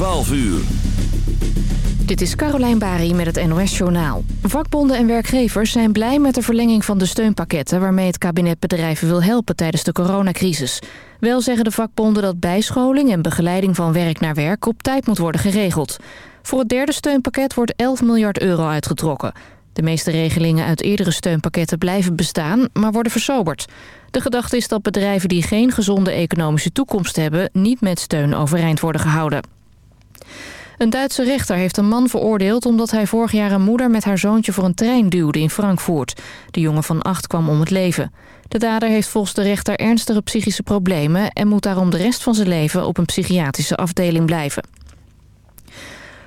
12 uur. Dit is Carolijn Bari met het NOS Journaal. Vakbonden en werkgevers zijn blij met de verlenging van de steunpakketten... waarmee het kabinet bedrijven wil helpen tijdens de coronacrisis. Wel zeggen de vakbonden dat bijscholing en begeleiding van werk naar werk... op tijd moet worden geregeld. Voor het derde steunpakket wordt 11 miljard euro uitgetrokken. De meeste regelingen uit eerdere steunpakketten blijven bestaan, maar worden versoberd. De gedachte is dat bedrijven die geen gezonde economische toekomst hebben... niet met steun overeind worden gehouden. Een Duitse rechter heeft een man veroordeeld omdat hij vorig jaar een moeder met haar zoontje voor een trein duwde in Frankfurt. De jongen van acht kwam om het leven. De dader heeft volgens de rechter ernstige psychische problemen en moet daarom de rest van zijn leven op een psychiatrische afdeling blijven.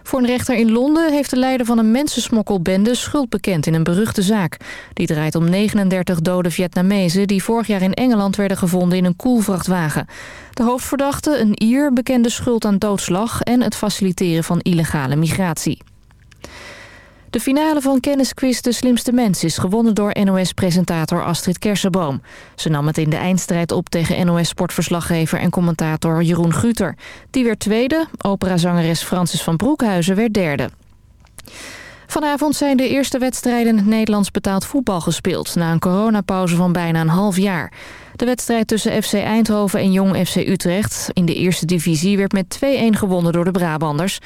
Voor een rechter in Londen heeft de leider van een mensensmokkelbende schuld bekend in een beruchte zaak. Die draait om 39 dode Vietnamezen die vorig jaar in Engeland werden gevonden in een koelvrachtwagen. De hoofdverdachte, een Ier, bekende schuld aan doodslag en het faciliteren van illegale migratie. De finale van Kennisquiz De Slimste Mens is gewonnen door NOS-presentator Astrid Kersenboom. Ze nam het in de eindstrijd op tegen NOS-sportverslaggever en commentator Jeroen Guter. Die werd tweede, operazangeres Francis van Broekhuizen werd derde. Vanavond zijn de eerste wedstrijden Nederlands betaald voetbal gespeeld... na een coronapauze van bijna een half jaar. De wedstrijd tussen FC Eindhoven en Jong FC Utrecht in de eerste divisie werd met 2-1 gewonnen door de Brabanders.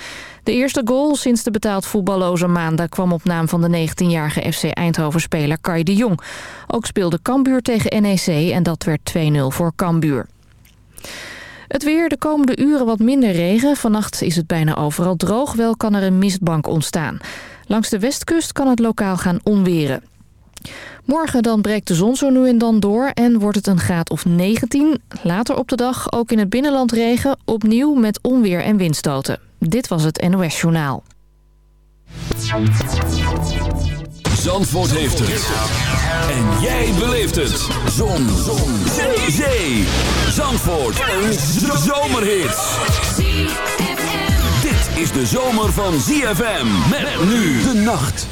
De eerste goal sinds de betaald voetballoze maanden kwam op naam van de 19-jarige FC Eindhoven-speler Kai de Jong. Ook speelde Cambuur tegen NEC en dat werd 2-0 voor Cambuur. Het weer, de komende uren wat minder regen. Vannacht is het bijna overal droog, wel kan er een mistbank ontstaan. Langs de westkust kan het lokaal gaan onweren. Morgen dan breekt de zon zo nu en dan door en wordt het een graad of 19. Later op de dag ook in het binnenland regen, opnieuw met onweer en windstoten. Dit was het NOS Journaal. Zandvoort heeft het. En jij beleeft het. Zon. zon. Zee. Zee. Zandvoort. Een zomerhit. Dit is de zomer van ZFM. Met nu de nacht.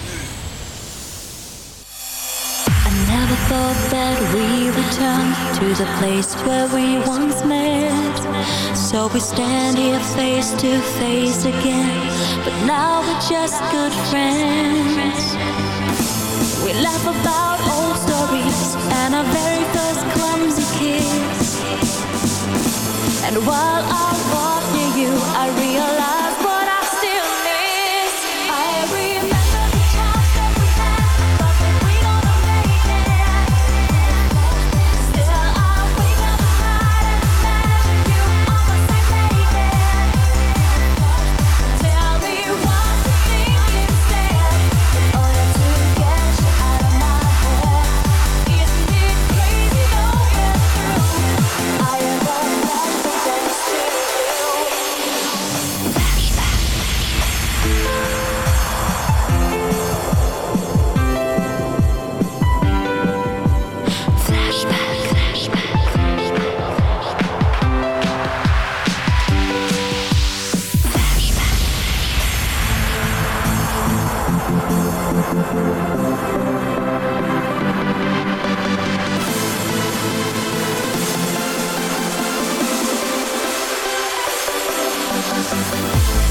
Never thought that we return to the place where we once met. So we stand here face to face again, but now we're just good friends. We laugh about old stories and our very first clumsy kiss. And while I walk near you, I realize Bye.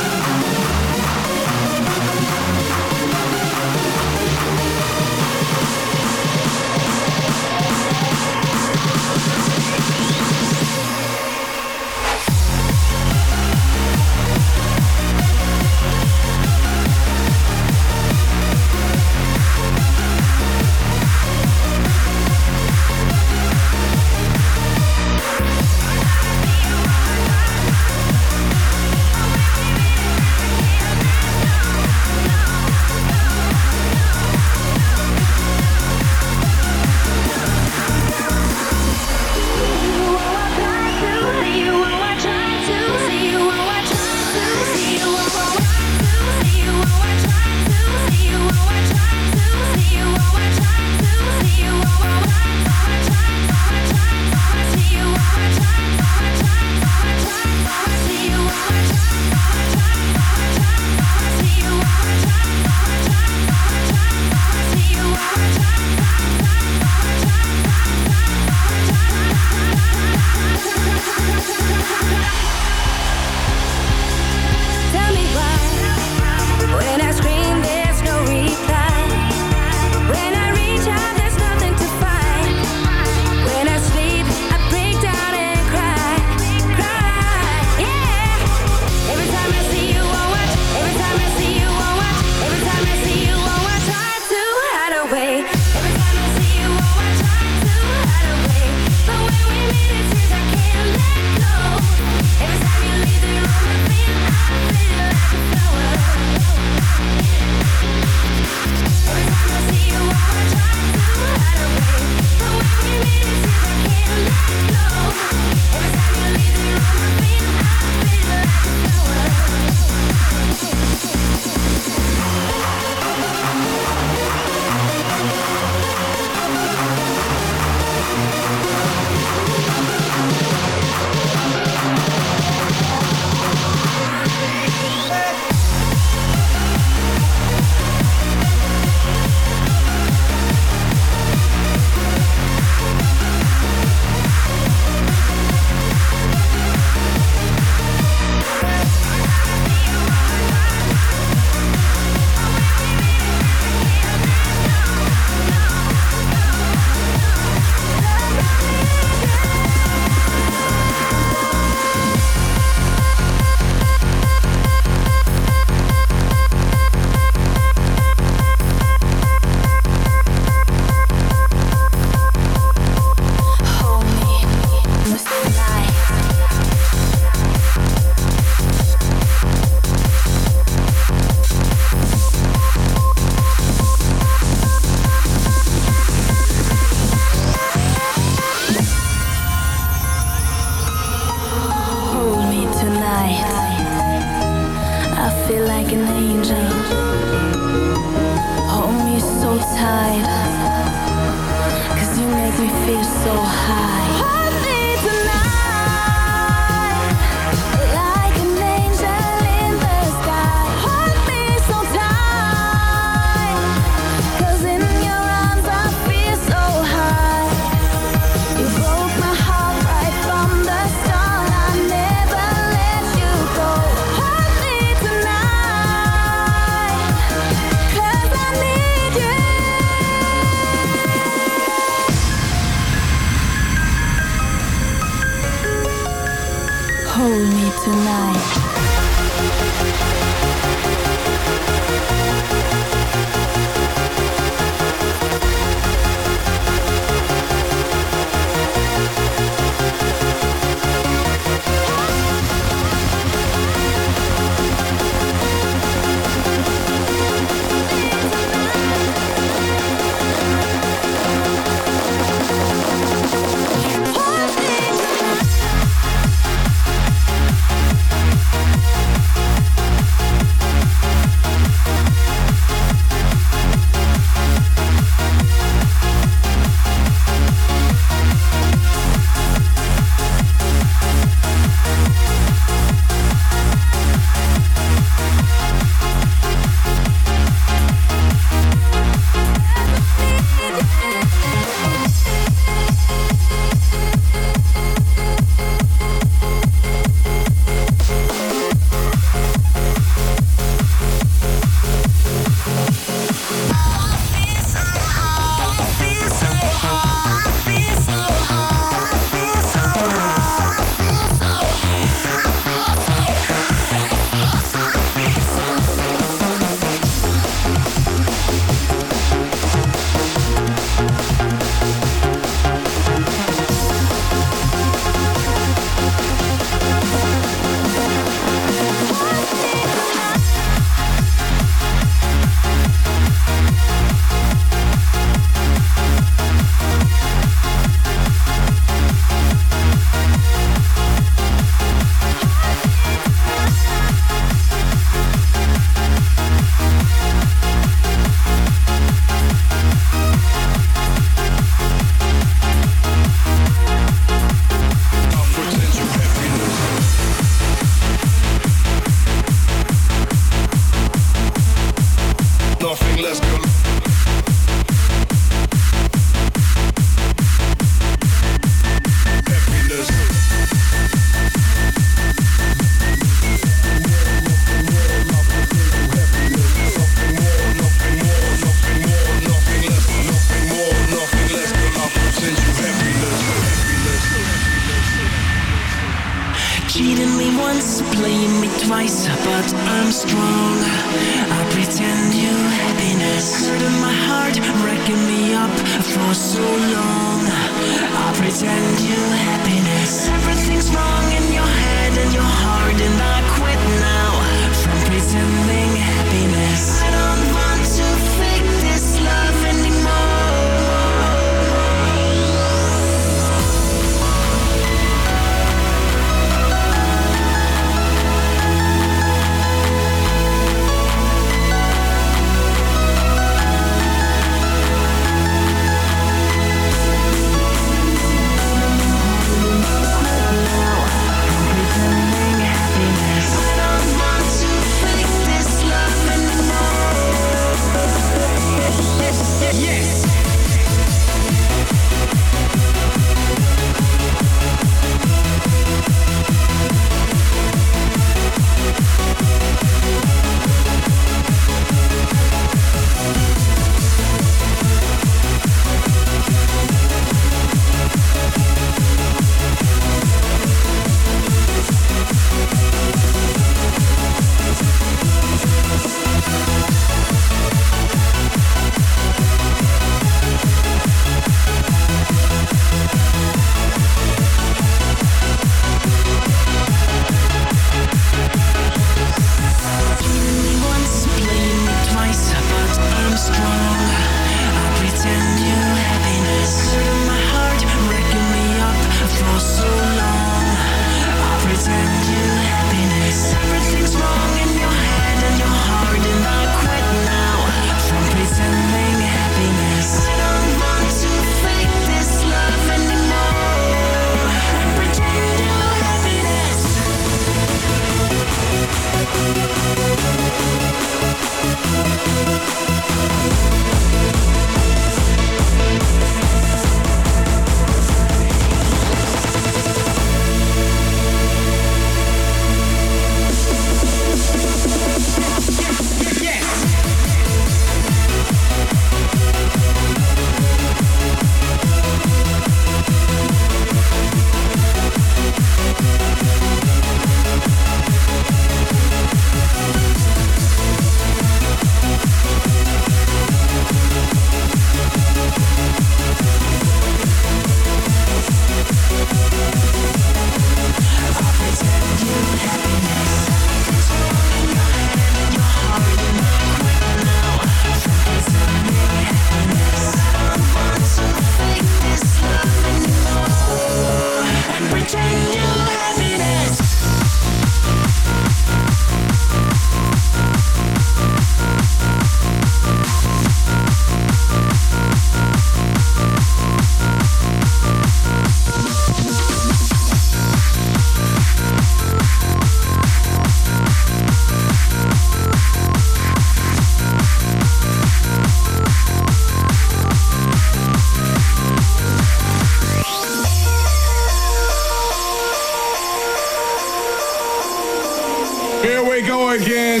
Here we go again.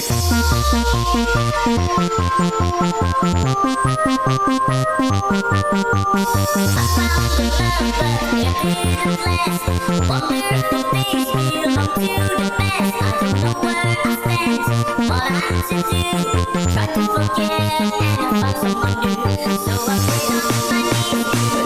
Try to forget So I'm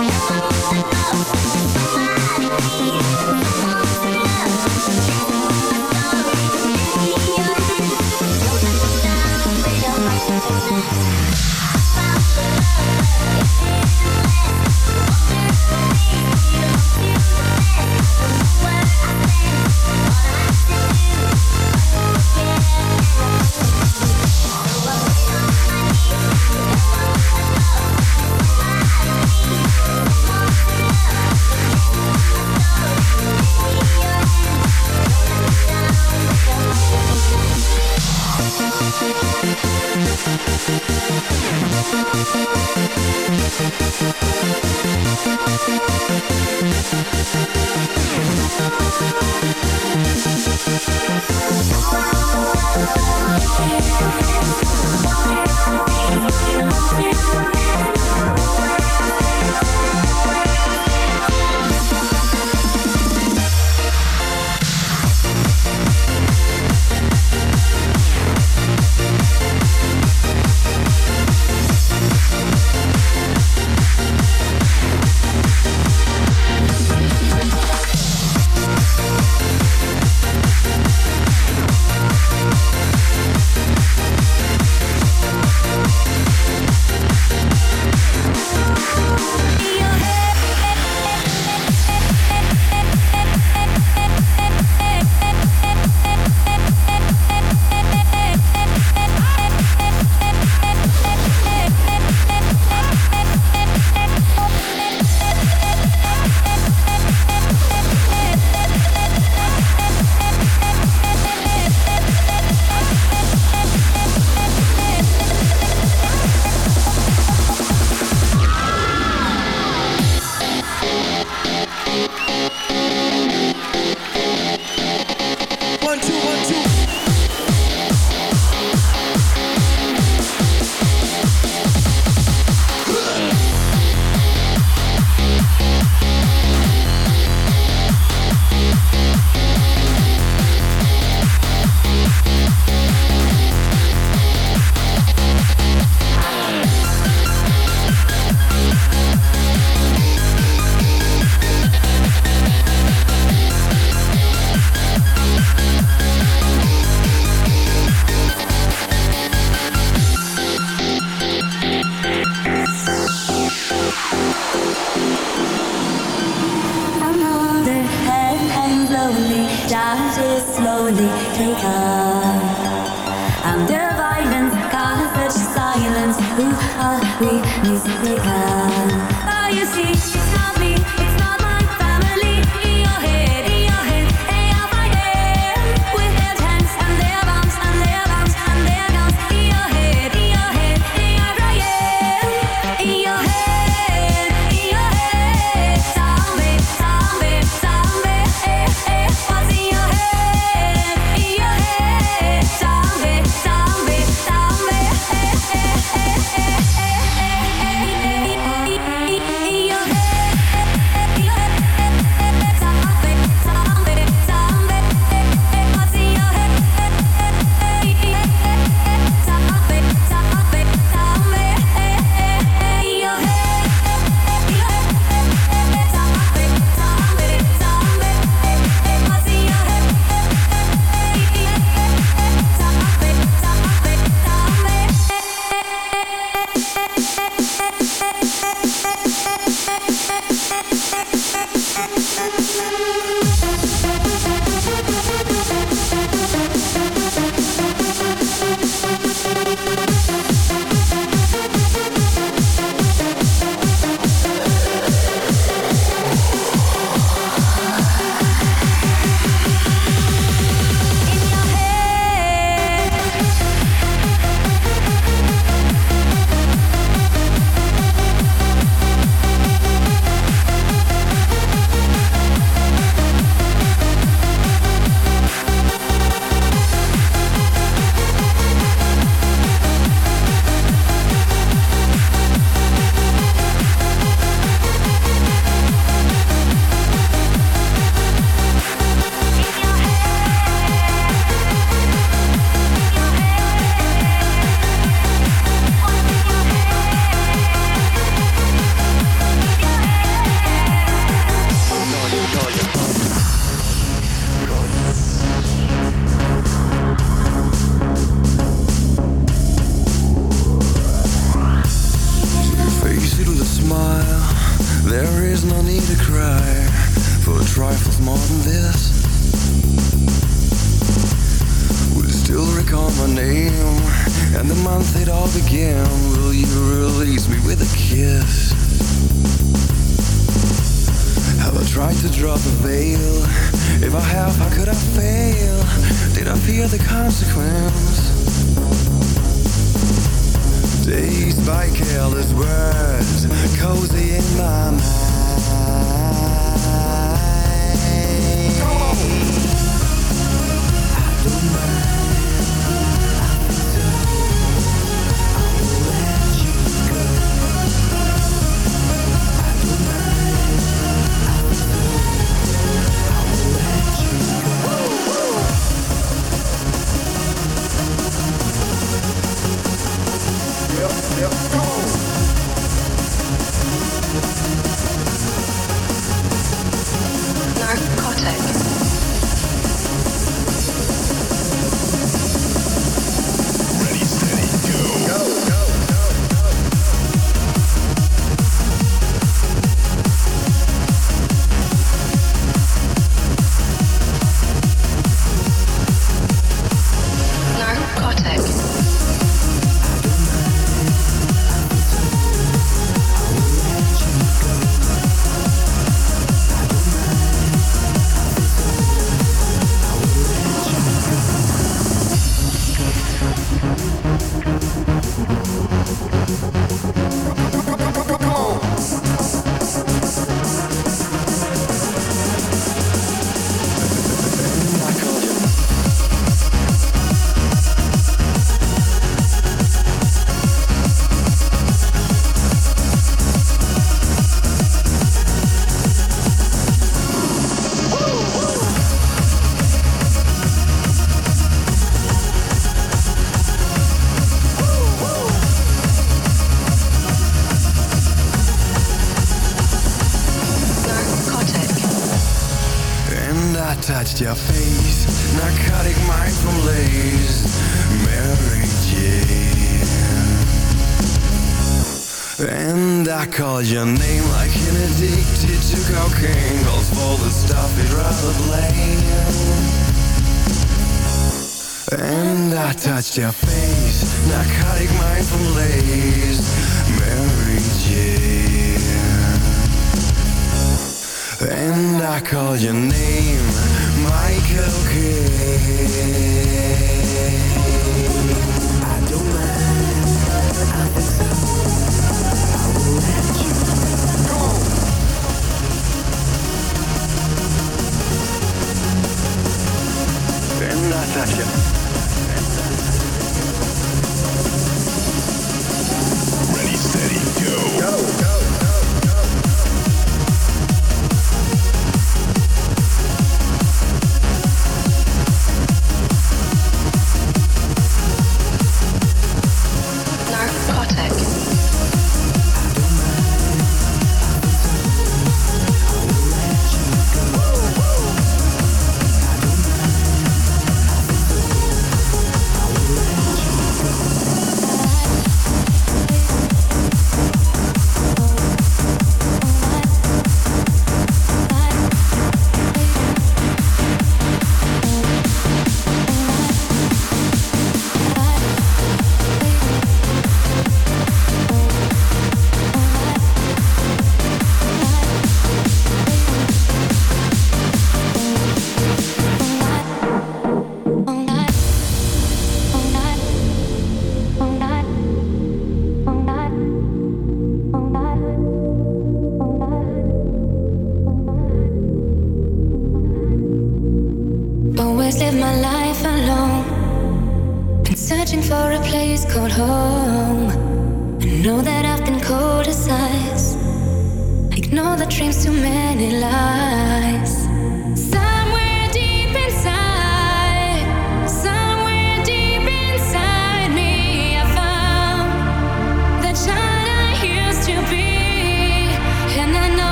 smile. There is no need to cry For trifles more than this. Will you still recall my name And the month it all began. Will you release me with a kiss? Have I tried to drop the veil? If I have, how could I fail? Did I fear the consequence? Dazed by careless words Cozy in my mind. call your name like an addicted to cocaine. Calls for the stuff he'd rather blame. And I touched your face Narcotic mind from Lays Mary Jane And I call your name Michael Caine. I don't mind. Ready, steady, go. Go, go.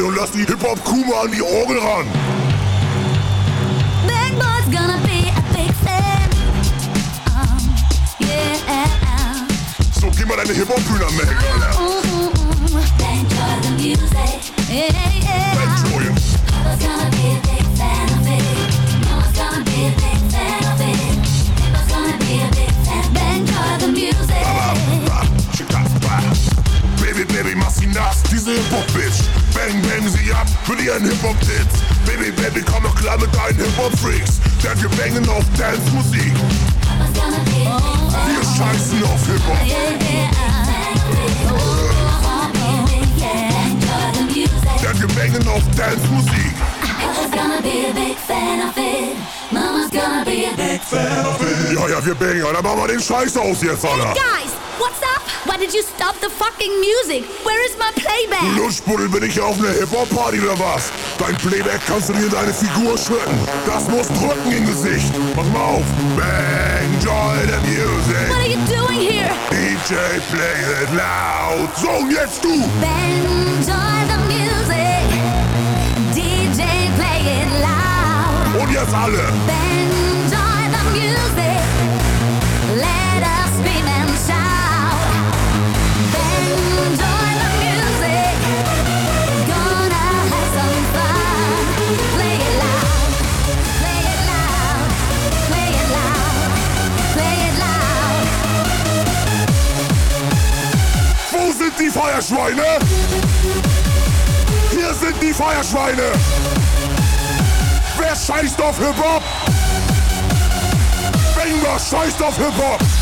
und lass die Hip-Hop-Kuma an die Orgel ran. Für ihren Hip-Hop-Tits. Baby, Baby, komm doch klar mit deinen Hip-Hop-Freaks. Denn wir bängen auf Dance-Musik. Wir scheißen auf Hip-Hop. Denn wir bängen auf Dance-Musik. Ja, ja, wir bängen. Dann machen wir den Scheiß aus jetzt, Alter. Guys, what's up? Why did you stop the fucking music? Where is my playback? Lustbuddel, bin ich auf einer Hip-Hop-Party oder was? Dein Playback kannst du dir in deine Figur schütten. Das muss drücken im Gesicht. Pass mal auf. Bang, joy the music. What are you doing here? DJ, play it loud. So, und jetzt du. Enjoy the music. DJ, play it loud. Und jetzt alle. Enjoy die Feuerschweine? Hier sind die Feuerschweine. Wer scheißt auf Hip-Hop? Banger scheißt auf Hip-Hop.